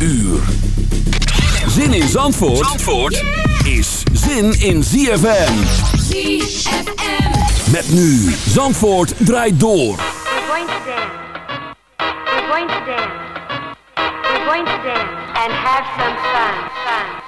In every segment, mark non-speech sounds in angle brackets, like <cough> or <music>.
uur. Zin in Zandvoort, Zandvoort is zin in ZFM. ZFM. Met nu Zandvoort draait door. We're going to dance. We're going to dance. We're going to dance and have some. Fun. Fun.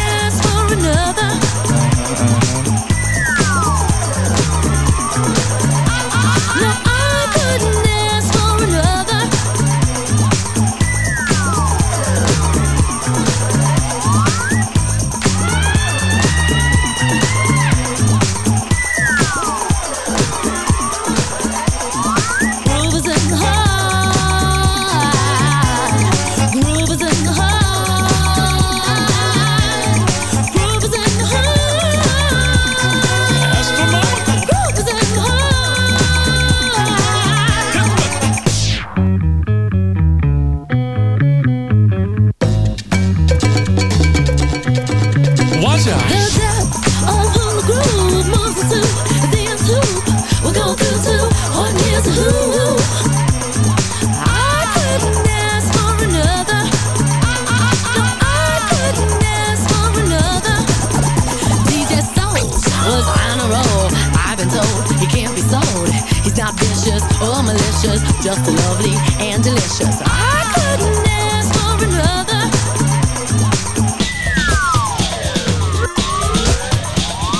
or just lovely and delicious. I couldn't ask for another.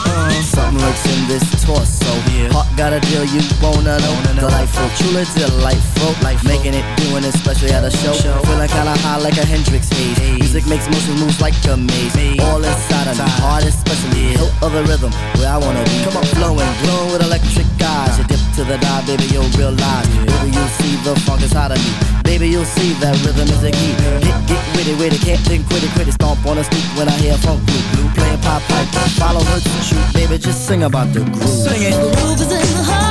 Uh, something lurks in this torso. Heart got a deal you wanna know. Delightful, truly delightful. Life making it, doing it, especially at a show. Feeling kinda high like a Hendrix haze. Music makes motion moves like a maze. All inside of me, heart especially. Hilt of the rhythm, where I wanna be. Come on, flowing, glowing with electric eyes. Uh-huh. To the dive, baby, you'll realize. Baby, you'll see the funk inside of me. Baby, you'll see that rhythm is the key. Get, get witty, witty, can't think, quit it, quit it. Stomp on the street when I hear funk blue, blue playing pop pipe. Follow her to shoot, baby, just sing about the groove. Sing it. Groove is in the heart.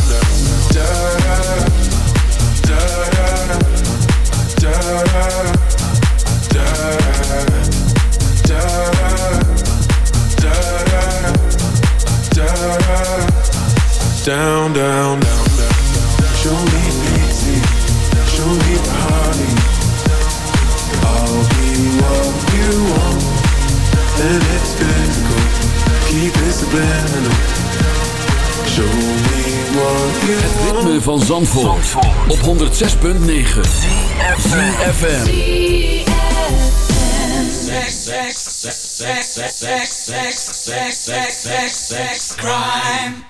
Down, down, down, down. Show me pity, show me party. I'll be what you want, and it's physical. Keep it subliminal. Show me what you Het ritme van Zandvoort, op 106.9 FM. crime,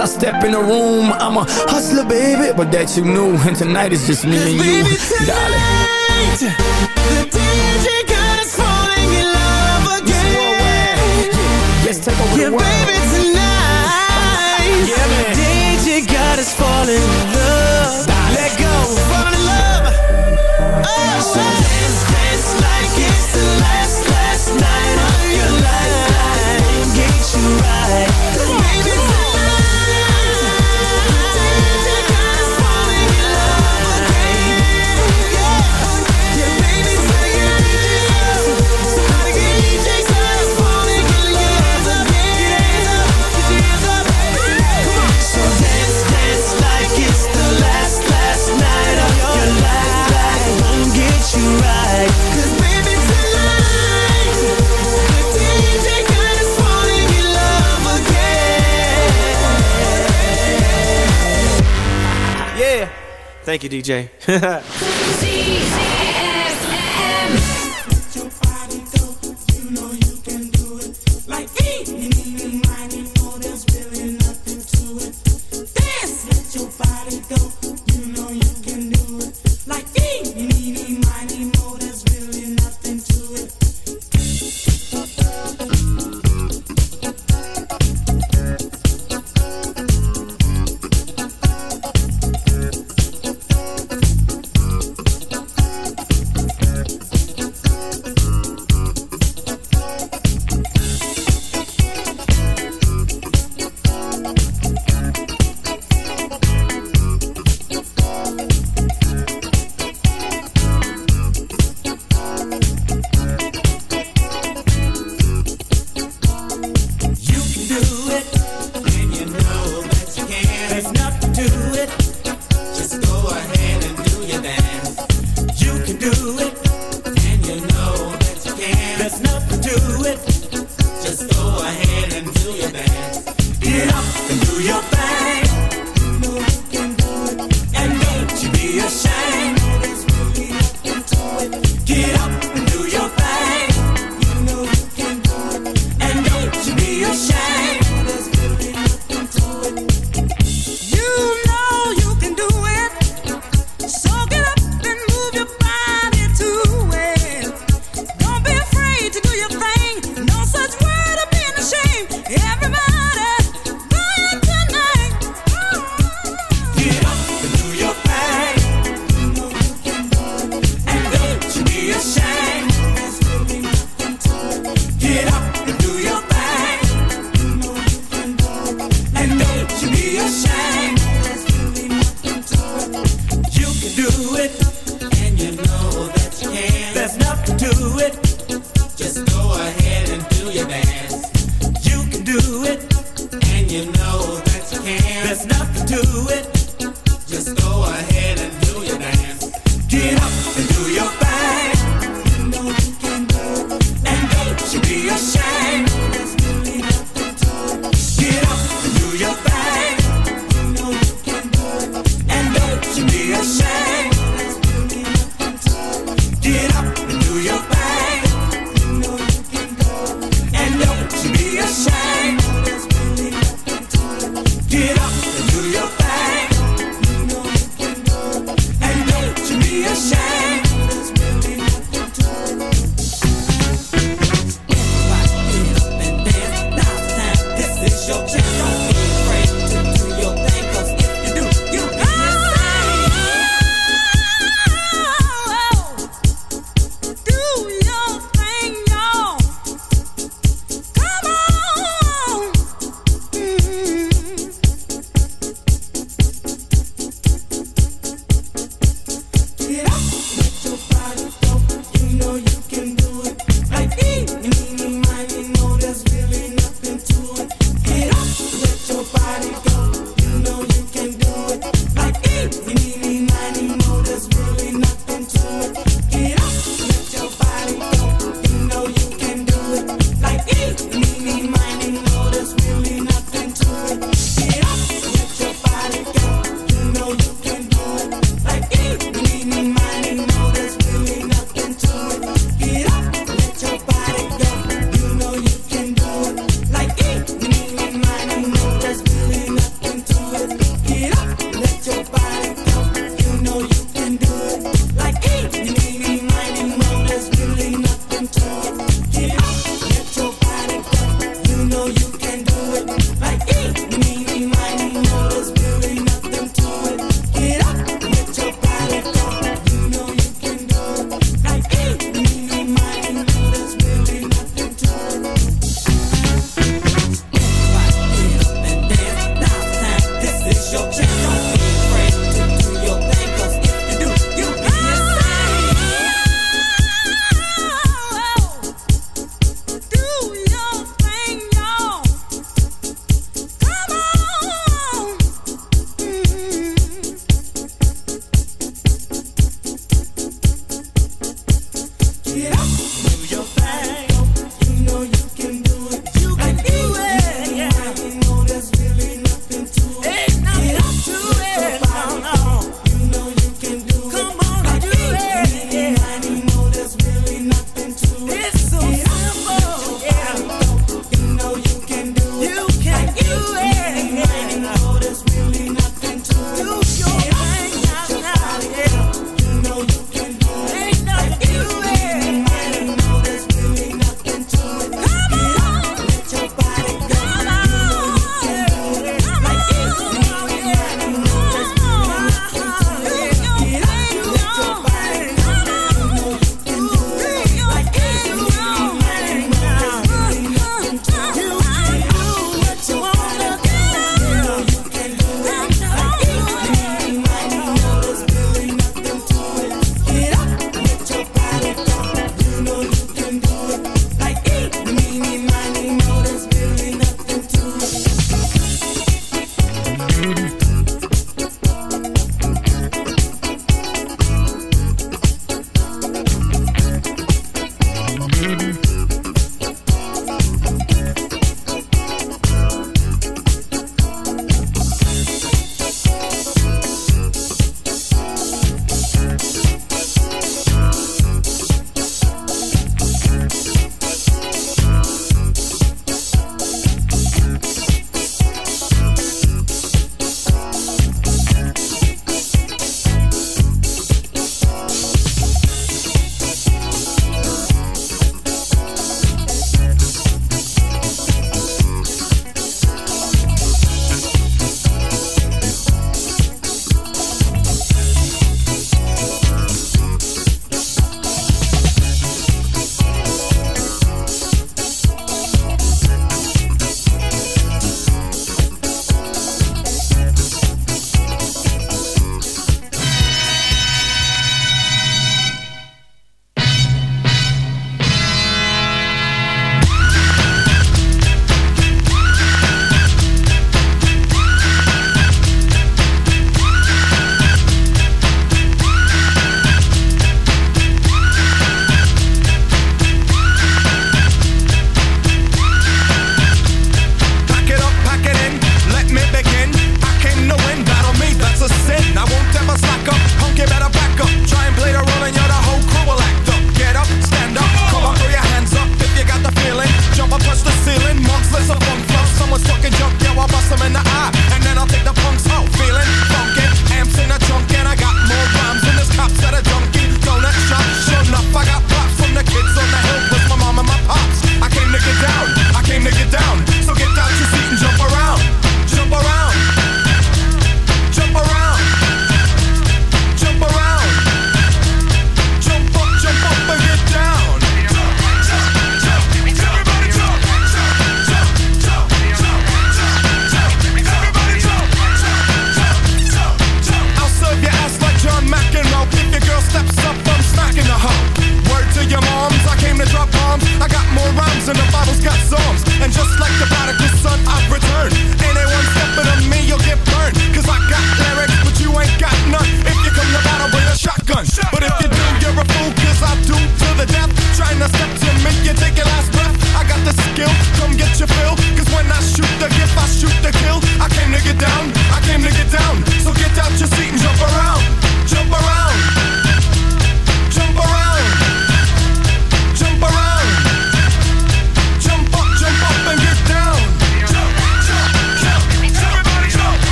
I step in the room I'm a hustler, baby. But that you knew And tonight is just me and you. Tonight, Darling The DJ got is falling in love again. Let's take over yeah, the world Yeah, baby, tonight yeah, The DJ got is falling in love you, DJ. <laughs> <laughs> Get up,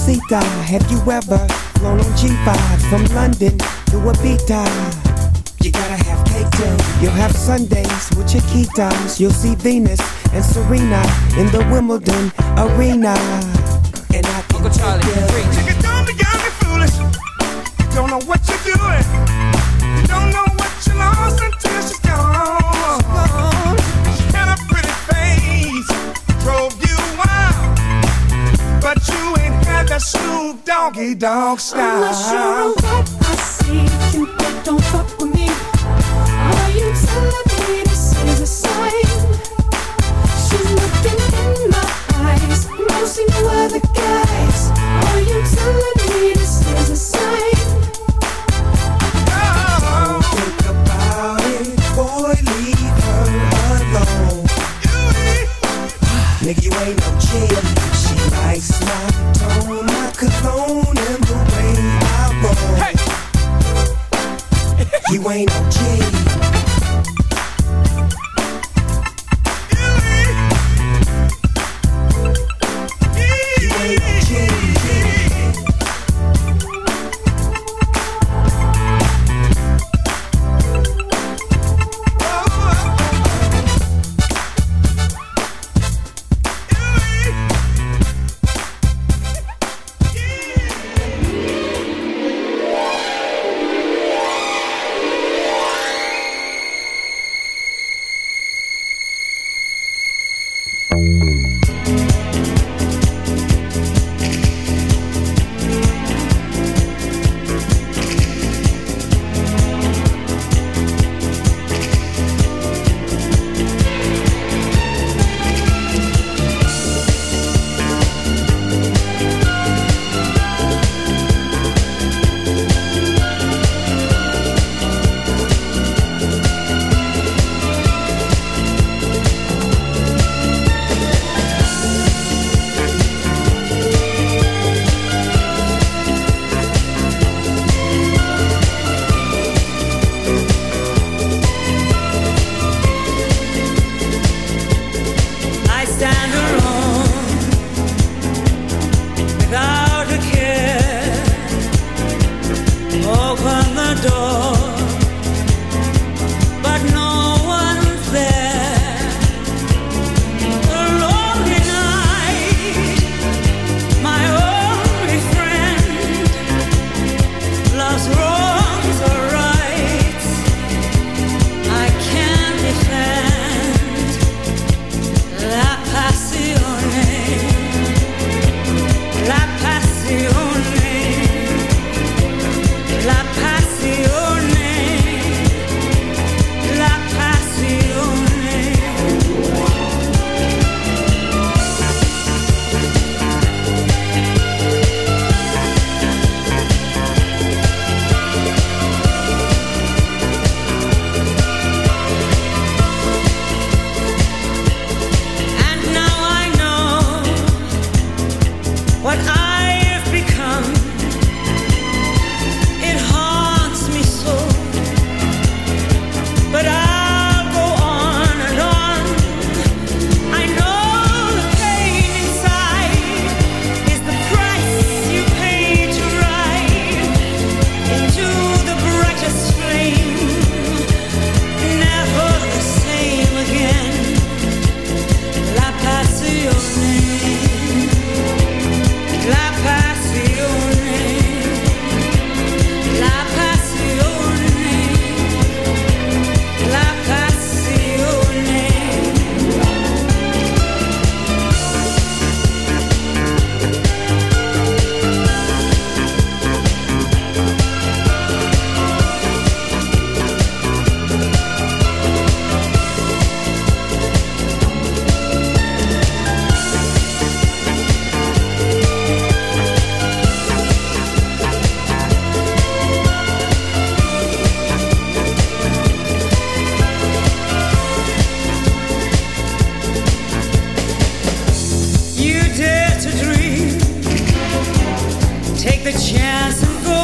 Mamacita, have you ever flown on G5 from London to Ibiza? You gotta have cake too. You'll have Sundays with your key times. You'll see Venus and Serena in the Wimbledon arena. And I can Uncle Charlie, take you. preach. You don't be young and foolish. You don't know what you're doing. Dog I'm not sure what I see. Cupid don't fuck with me. Are you telling ain't no G. glass of gold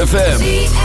ZFM.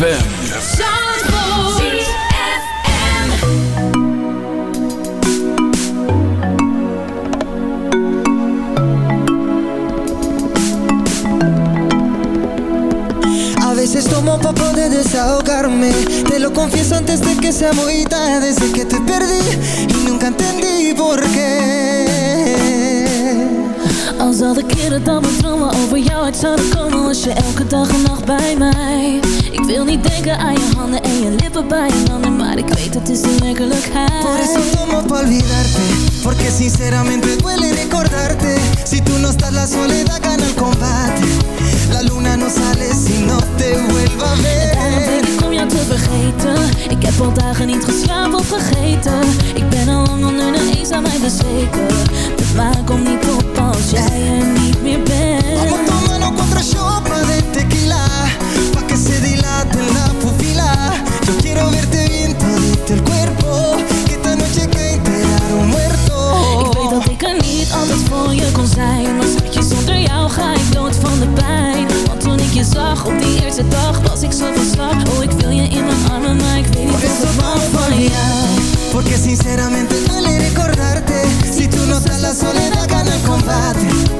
ZFM. A veces tomo pa' poder desahogarme. Te lo confieso antes de que sea muy tarde. Desde que te perdí y nunca entendí por qué. Als al de keren dat mijn dromen over jou uit zouden komen Was je elke dag en nacht bij mij niet denken aan je handen en je lippen bij je handen Maar ik weet het is de werkelijkheid. Por eso tomo pa' olvidarte Porque sinceramente duele recordarte. Si tú no estás la soledad gana el combate. La luna no sale si no te vuelva a Daarom ver denk ik om jou te vergeten. Ik heb al dagen niet geslapen of vergeten. Ik ben al lang onder de eens aan mij bezweken. De maan komt niet op als jij er niet meer bent quattro sciopa de tequila, pa' que se dilate la pupila. Yo quiero verte viento, dite el cuerpo, que esta noche cae te daré muerto. Ik weet dat ik er niet anders voor je kon zijn, maar zeg je zonder jou ga ik dood van de pijn. Want toen ik je zag op die eerste dag, was ik zo van slag. Oh, ik wil je in mijn armen, maar ik weet niet wat van, van jou. Porque sinceramente vale recordarte, si tu no estás la soledad gana el combate.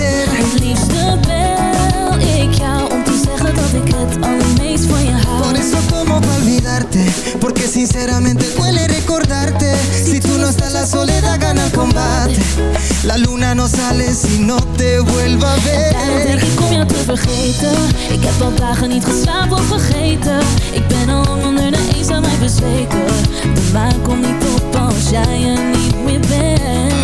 enloquecer Het liefste bel ik jou om te zeggen dat ik het allermeest van je hou. Por eso como pa' olvidarte Porque sinceramente duele recordarte. Si tú no estás la soledad gana el combate. La luna no sale si no te vuelva a Daarom denk ver ik om jou te vergeten. Ik heb al dagen niet geslapen of vergeten. Ik ben al onder de eens aan mij bezweken. De maan komt niet op als jij er niet meer bent